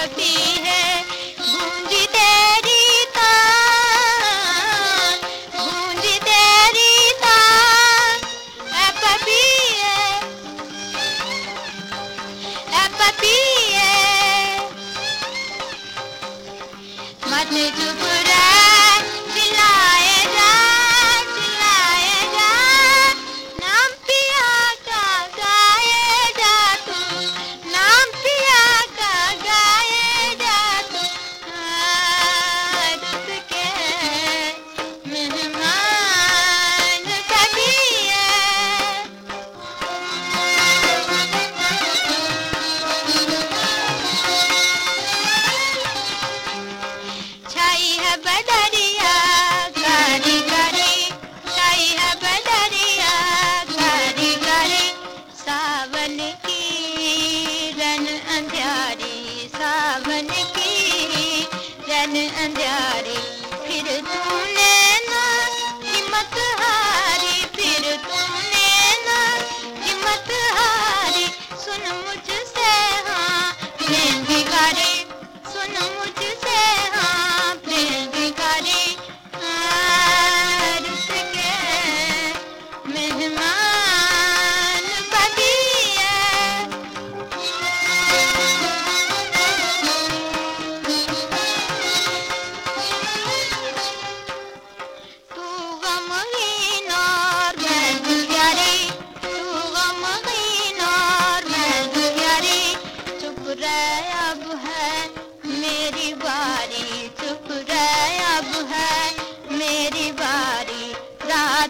सकती है। गूंजी तेरी गूंज तेरी है पपी ए पपी मत अंधारे फिर तूने ना हिम्मत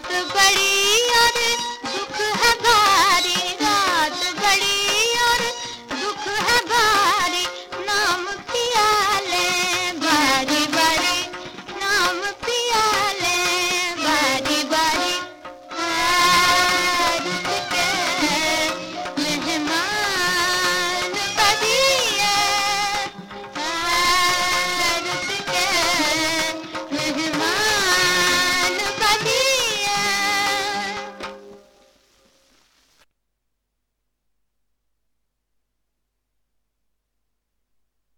चुप रह अब है मेरी बारी रात बड़ी